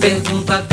pergunta